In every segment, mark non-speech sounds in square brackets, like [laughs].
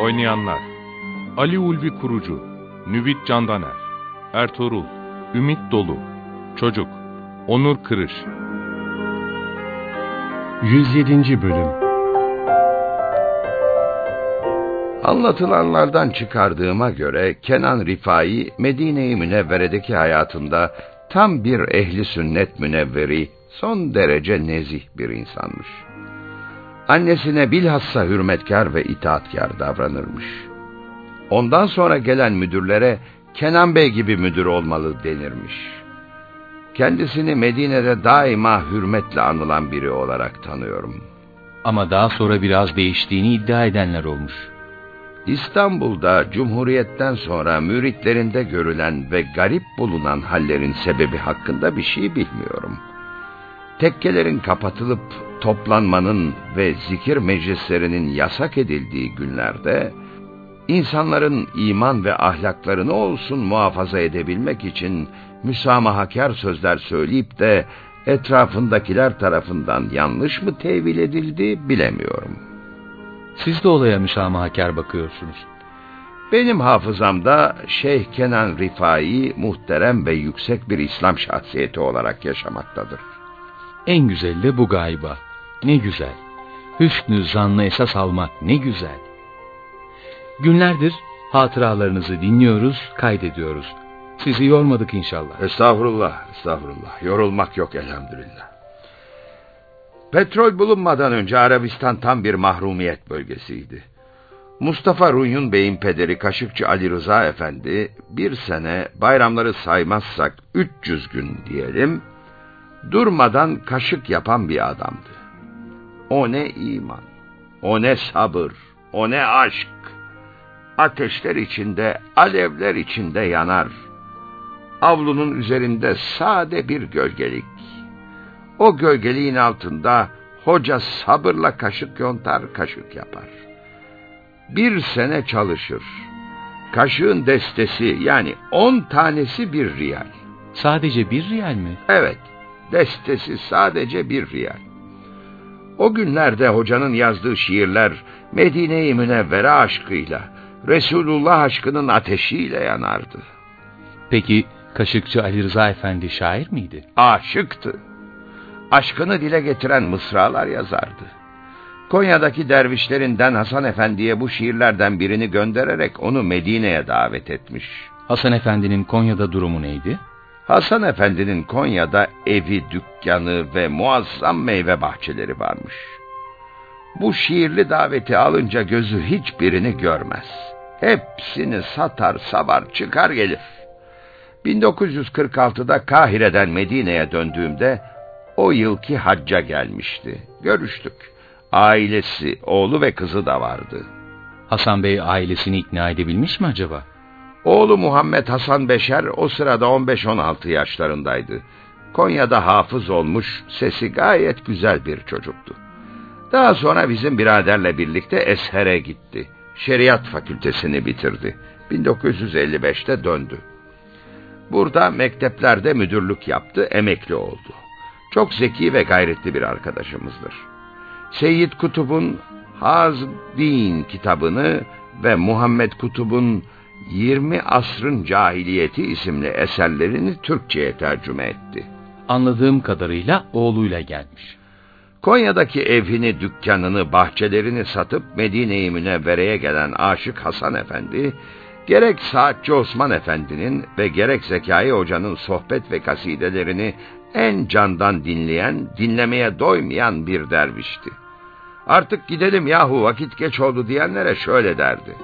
Oynayanlar Ali Ulvi Kurucu Nüvit Candaner Ertuğrul Ümit Dolu Çocuk Onur Kırış 107. Bölüm Anlatılanlardan çıkardığıma göre Kenan Rifai Medine-i Münevvere'deki hayatında tam bir ehli sünnet münevveri, son derece nezih bir insanmış. Annesine bilhassa hürmetkar ve itaatkar davranırmış. Ondan sonra gelen müdürlere Kenan Bey gibi müdür olmalı denirmiş. Kendisini Medine'de daima hürmetle anılan biri olarak tanıyorum. Ama daha sonra biraz değiştiğini iddia edenler olmuş. İstanbul'da Cumhuriyet'ten sonra müritlerinde görülen ve garip bulunan hallerin sebebi hakkında bir şey bilmiyorum. Tekkelerin kapatılıp toplanmanın ve zikir meclislerinin yasak edildiği günlerde insanların iman ve ahlaklarını olsun muhafaza edebilmek için müsamahakar sözler söyleyip de etrafındakiler tarafından yanlış mı tevil edildi bilemiyorum. Siz de olaya müsamahakar bakıyorsunuz. Benim hafızamda Şeyh Kenan Rifai muhterem ve yüksek bir İslam şahsiyeti olarak yaşamaktadır. En güzel de bu galiba. Ne güzel. Hüsnü zanlı esas almak ne güzel. Günlerdir hatıralarınızı dinliyoruz, kaydediyoruz. Sizi yormadık inşallah. Estağfurullah, estağfurullah. Yorulmak yok elhamdülillah. Petrol bulunmadan önce Arabistan tam bir mahrumiyet bölgesiydi. Mustafa Runyun Bey'in pederi Kaşıkçı Ali Rıza Efendi bir sene bayramları saymazsak 300 gün diyelim durmadan kaşık yapan bir adamdı. O ne iman, o ne sabır, o ne aşk. Ateşler içinde, alevler içinde yanar. Avlunun üzerinde sade bir gölgelik. O gölgeliğin altında hoca sabırla kaşık yontar, kaşık yapar. Bir sene çalışır. Kaşığın destesi yani on tanesi bir riyal. Sadece bir riyal mi? Evet, destesi sadece bir riyal. O günlerde hocanın yazdığı şiirler Medine-i Münevvere aşkıyla, Resulullah aşkının ateşiyle yanardı. Peki Kaşıkçı Ali Rıza Efendi şair miydi? Aşıktı. Aşkını dile getiren mısralar yazardı. Konya'daki dervişlerinden Hasan Efendi'ye bu şiirlerden birini göndererek onu Medine'ye davet etmiş. Hasan Efendi'nin Konya'da durumu neydi? Hasan Efendi'nin Konya'da evi, dükkanı ve muazzam meyve bahçeleri varmış. Bu şiirli daveti alınca gözü hiçbirini görmez. Hepsini satar, sabar, çıkar gelir. 1946'da Kahire'den Medine'ye döndüğümde o yılki hacca gelmişti. Görüştük. Ailesi, oğlu ve kızı da vardı. Hasan Bey ailesini ikna edebilmiş mi acaba? Oğlu Muhammed Hasan Beşer o sırada 15-16 yaşlarındaydı. Konya'da hafız olmuş, sesi gayet güzel bir çocuktu. Daha sonra bizim biraderle birlikte Esher'e gitti. Şeriat fakültesini bitirdi. 1955'te döndü. Burada mekteplerde müdürlük yaptı, emekli oldu. Çok zeki ve gayretli bir arkadaşımızdır. Seyyid Kutub'un Haz Din kitabını ve Muhammed Kutub'un 20 Asrın Cahiliyeti isimli eserlerini Türkçe'ye tercüme etti. Anladığım kadarıyla oğluyla gelmiş. Konya'daki evini, dükkanını, bahçelerini satıp Medine-i Münevvere'ye gelen Aşık Hasan Efendi, gerek Saatçı Osman Efendi'nin ve gerek Zekai Hoca'nın sohbet ve kasidelerini en candan dinleyen, dinlemeye doymayan bir dervişti. Artık gidelim yahu vakit geç oldu diyenlere şöyle derdi.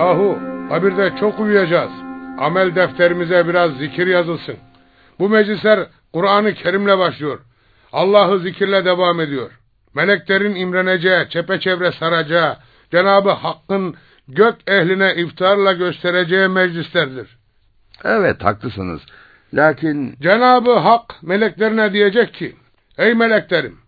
Yahu habirde çok uyuyacağız. Amel defterimize biraz zikir yazılsın. Bu meclisler Kur'an-ı Kerim'le başlıyor. Allah'ı zikirle devam ediyor. Meleklerin imreneceği, çepeçevre saracağı, Cenabı Hakk'ın gök ehline iftarla göstereceği meclislerdir. Evet haklısınız. Lakin Cenabı Hak meleklerine diyecek ki, Ey meleklerim!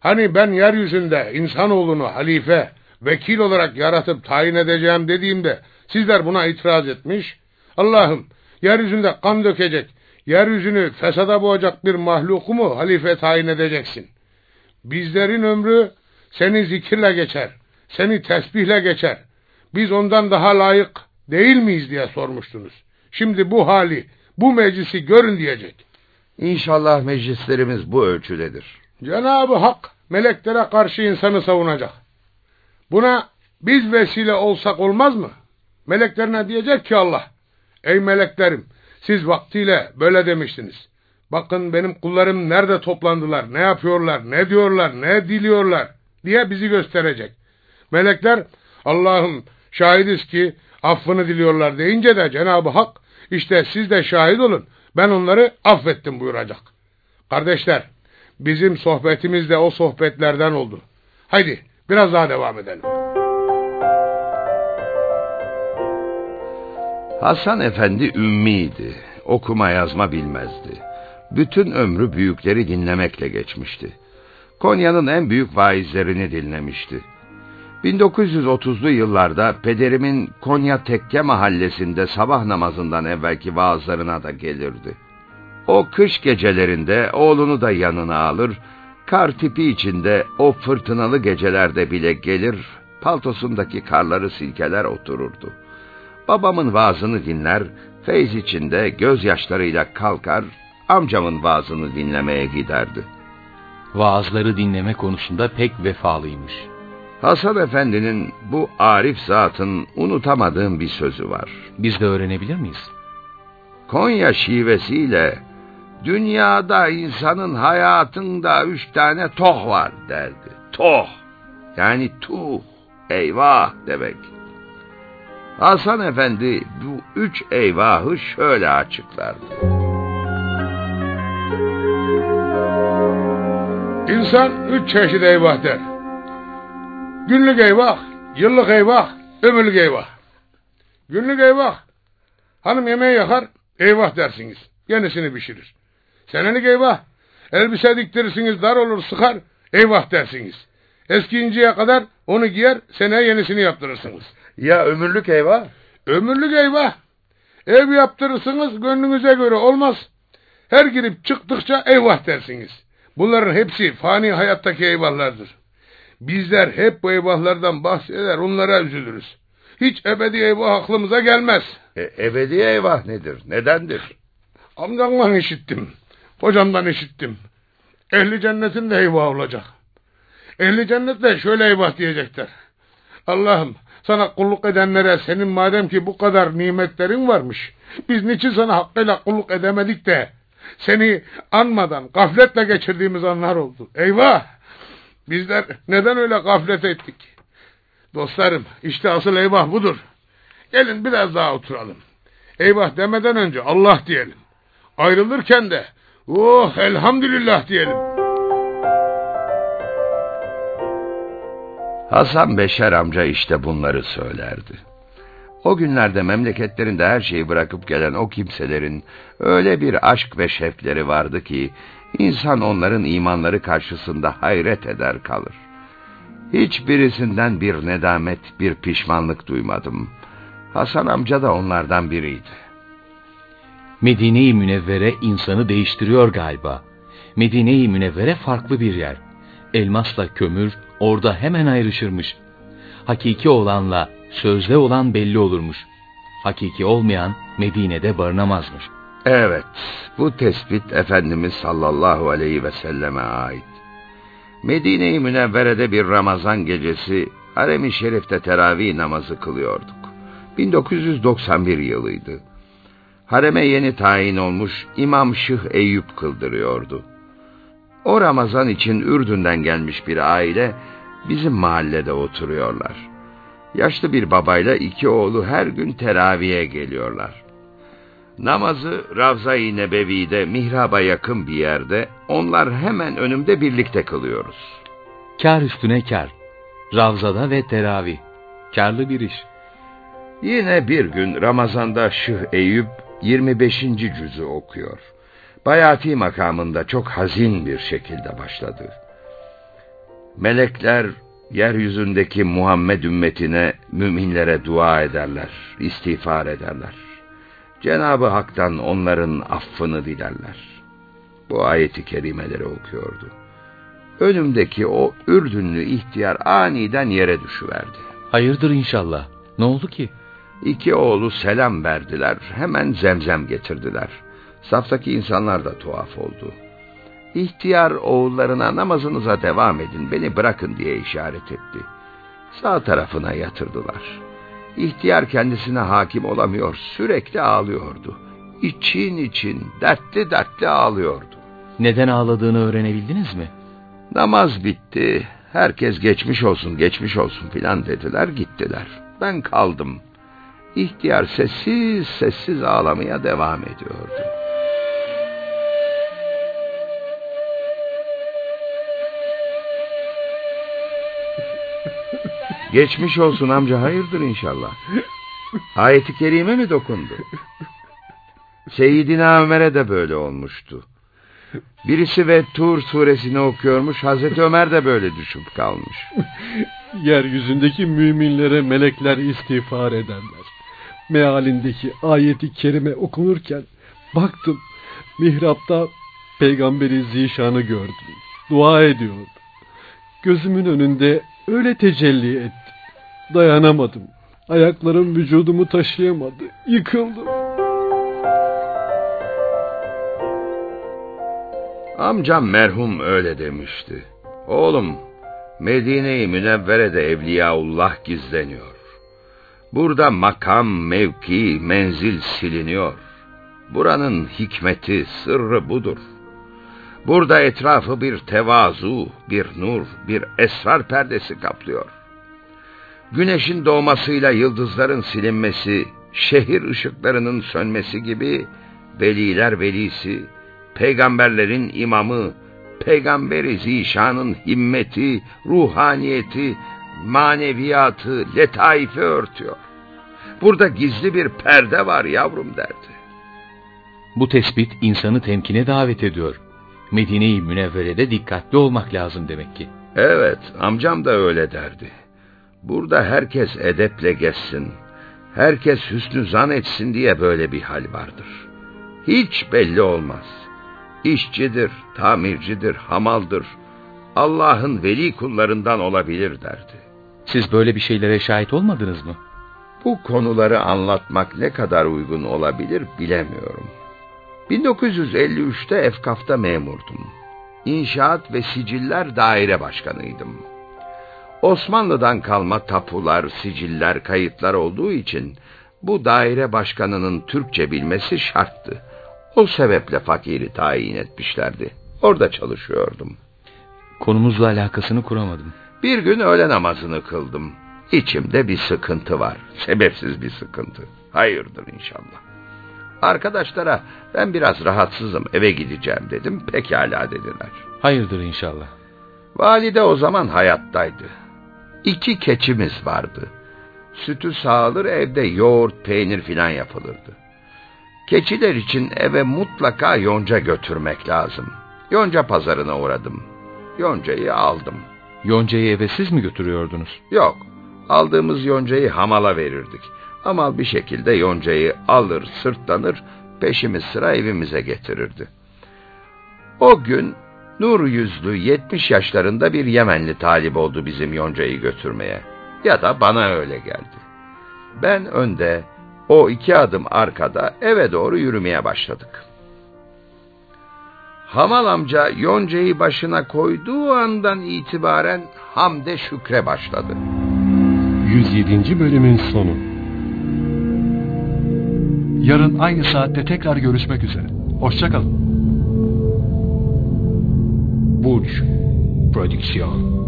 Hani ben yeryüzünde insanoğlunu halife, vekil olarak yaratıp tayin edeceğim dediğimde sizler buna itiraz etmiş. Allah'ım yeryüzünde kan dökecek, yeryüzünü fesada boğacak bir mahluku mu halife tayin edeceksin? Bizlerin ömrü seni zikirle geçer, seni tesbihle geçer. Biz ondan daha layık değil miyiz diye sormuştunuz. Şimdi bu hali, bu meclisi görün diyecek. inşallah meclislerimiz bu ölçüdedir. Cenab-ı Hak meleklere karşı insanı savunacak. Buna biz vesile olsak olmaz mı? Meleklerine diyecek ki Allah, ey meleklerim siz vaktiyle böyle demiştiniz. Bakın benim kullarım nerede toplandılar, ne yapıyorlar, ne diyorlar, ne diliyorlar diye bizi gösterecek. Melekler Allah'ım şahidiz ki affını diliyorlar deyince de Cenab-ı Hak işte siz de şahit olun ben onları affettim buyuracak. Kardeşler bizim sohbetimiz de o sohbetlerden oldu. Haydi biraz daha devam edelim. Hasan Efendi ümmiydi. Okuma yazma bilmezdi. Bütün ömrü büyükleri dinlemekle geçmişti. Konya'nın en büyük vaizlerini dinlemişti. 1930'lu yıllarda pederimin Konya Tekke mahallesinde sabah namazından evvelki vaazlarına da gelirdi. O kış gecelerinde oğlunu da yanına alır, kar tipi içinde o fırtınalı gecelerde bile gelir, paltosundaki karları silkeler otururdu. Babamın vaazını dinler, feyz içinde gözyaşlarıyla kalkar, amcamın vaazını dinlemeye giderdi. Vaazları dinleme konusunda pek vefalıymış. Hasan Efendi'nin bu arif zatın unutamadığım bir sözü var. Biz de öğrenebilir miyiz? Konya şivesiyle dünyada insanın hayatında üç tane toh var derdi. Toh yani tuh eyvah demek. Hasan Efendi bu üç eyvahı şöyle açıklardı. İnsan üç çeşit eyvah der. Günlük eyvah, yıllık eyvah, ömürlük eyvah. Günlük eyvah. Hanım yemeği yakar, eyvah dersiniz. Yenisini pişirir. Senelik eyvah. Elbise diktirirsiniz, dar olur, sıkar, eyvah dersiniz. Eskiyinceye kadar onu giyer, seneye yenisini yaptırırsınız. Ya ömürlük eyvah? Ömürlük eyvah. Ev yaptırırsınız, gönlünüze göre olmaz. Her girip çıktıkça eyvah dersiniz. Bunların hepsi fani hayattaki eyvahlardır. Bizler hep bu eyvahlardan bahseder, onlara üzülürüz. Hiç ebedi eyvah aklımıza gelmez. E, ebedi eyvah nedir? Nedendir? Amcamdan işittim. Hocamdan işittim. Ehli cennetin de eyvah olacak. Ehli cennette şöyle eyvah diyecekler. Allah'ım sana kulluk edenlere senin madem ki bu kadar nimetlerin varmış. Biz niçin sana hakkıyla kulluk edemedik de seni anmadan gafletle geçirdiğimiz anlar oldu. Eyvah! Bizler neden öyle gaflet ettik? Dostlarım işte asıl eyvah budur. Gelin biraz daha oturalım. Eyvah demeden önce Allah diyelim. Ayrılırken de oh elhamdülillah diyelim. Hasan Beşer amca işte bunları söylerdi. O günlerde memleketlerinde her şeyi bırakıp gelen o kimselerin öyle bir aşk ve şevkleri vardı ki insan onların imanları karşısında hayret eder kalır. Hiçbirisinden bir nedamet, bir pişmanlık duymadım. Hasan amca da onlardan biriydi. Medine-i Münevvere insanı değiştiriyor galiba. Medine-i Münevvere farklı bir yer. Elmasla kömür orada hemen ayrışırmış. Hakiki olanla sözde olan belli olurmuş. Hakiki olmayan Medine'de barınamazmış. Evet, bu tespit Efendimiz sallallahu aleyhi ve selleme ait. Medine-i Münevvere'de bir Ramazan gecesi Harem-i Şerif'te teravih namazı kılıyorduk. 1991 yılıydı. Hareme yeni tayin olmuş İmam Şıh Eyüp kıldırıyordu. O Ramazan için Ürdün'den gelmiş bir aile bizim mahallede oturuyorlar. Yaşlı bir babayla iki oğlu her gün teraviye geliyorlar. Namazı Ravza-i Nebevi'de mihraba yakın bir yerde, onlar hemen önümde birlikte kılıyoruz. Kar üstüne kar. Ravzada ve teravih. Karlı bir iş. Yine bir gün Ramazan'da Şıh Eyüp 25. cüzü okuyor. Bayati makamında çok hazin bir şekilde başladı. Melekler yeryüzündeki Muhammed ümmetine, müminlere dua ederler, istiğfar ederler. Cenabı Hak'tan onların affını dilerler. Bu ayeti kerimeleri okuyordu. Önümdeki o Ürdünlü ihtiyar aniden yere düşüverdi. Hayırdır inşallah. Ne oldu ki? İki oğlu selam verdiler, hemen zemzem getirdiler. Saftaki insanlar da tuhaf oldu. İhtiyar oğullarına namazınıza devam edin, beni bırakın diye işaret etti. Sağ tarafına yatırdılar. İhtiyar kendisine hakim olamıyor, sürekli ağlıyordu. İçin için, dertli dertli ağlıyordu. Neden ağladığını öğrenebildiniz mi? Namaz bitti, herkes geçmiş olsun, geçmiş olsun filan dediler, gittiler. Ben kaldım. İhtiyar sessiz sessiz ağlamaya devam ediyordu. [laughs] Geçmiş olsun amca hayırdır inşallah. Ayeti kerime mi dokundu? Seyyidina Ömer'e de böyle olmuştu. Birisi ve Tur suresini okuyormuş, Hazreti Ömer de böyle düşüp kalmış. Yeryüzündeki müminlere melekler istiğfar ederler. Mealindeki ayeti kerime okunurken baktım mihrapta peygamberi zişanı gördüm. Dua ediyordu. Gözümün önünde öyle tecelli etti. Dayanamadım. Ayaklarım vücudumu taşıyamadı. Yıkıldım. Amcam merhum öyle demişti. Oğlum, Medine-i Münevvere'de Evliyaullah gizleniyor. Burada makam, mevki, menzil siliniyor. Buranın hikmeti, sırrı budur. Burada etrafı bir tevazu, bir nur, bir esrar perdesi kaplıyor. Güneşin doğmasıyla yıldızların silinmesi, şehir ışıklarının sönmesi gibi veliler velisi, peygamberlerin imamı, peygamberi zişanın himmeti, ruhaniyeti, maneviyatı, letaifi örtüyor. Burada gizli bir perde var yavrum derdi. Bu tespit insanı temkine davet ediyor. Medine-i Münevvere'de dikkatli olmak lazım demek ki. Evet, amcam da öyle derdi. Burada herkes edeple geçsin, herkes hüsnü zan etsin diye böyle bir hal vardır. Hiç belli olmaz. İşçidir, tamircidir, hamaldır. Allah'ın veli kullarından olabilir derdi. Siz böyle bir şeylere şahit olmadınız mı? Bu konuları anlatmak ne kadar uygun olabilir bilemiyorum. 1953'te Efkaf'ta memurdum. İnşaat ve Siciller Daire Başkanıydım. Osmanlı'dan kalma tapular, siciller, kayıtlar olduğu için bu daire başkanının Türkçe bilmesi şarttı. O sebeple fakiri tayin etmişlerdi. Orada çalışıyordum. Konumuzla alakasını kuramadım. Bir gün öğle namazını kıldım. İçimde bir sıkıntı var. Sebepsiz bir sıkıntı. Hayırdır inşallah. Arkadaşlara ben biraz rahatsızım eve gideceğim dedim. Pekala dediler. Hayırdır inşallah. Valide o zaman hayattaydı. İki keçimiz vardı. Sütü sağılır evde yoğurt, peynir filan yapılırdı. Keçiler için eve mutlaka yonca götürmek lazım. Yonca pazarına uğradım. Yoncayı aldım. Yoncayı eve siz mi götürüyordunuz? Yok, aldığımız yoncayı hamala verirdik. Hamal bir şekilde yoncayı alır, sırtlanır, peşimiz sıra evimize getirirdi. O gün nur yüzlü 70 yaşlarında bir Yemenli talip oldu bizim yoncayı götürmeye. Ya da bana öyle geldi. Ben önde, o iki adım arkada eve doğru yürümeye başladık. Hamal amca yoncayı başına koyduğu andan itibaren hamde şükre başladı. 107. bölümün sonu. Yarın aynı saatte tekrar görüşmek üzere. Hoşçakalın. Burç Prodüksiyon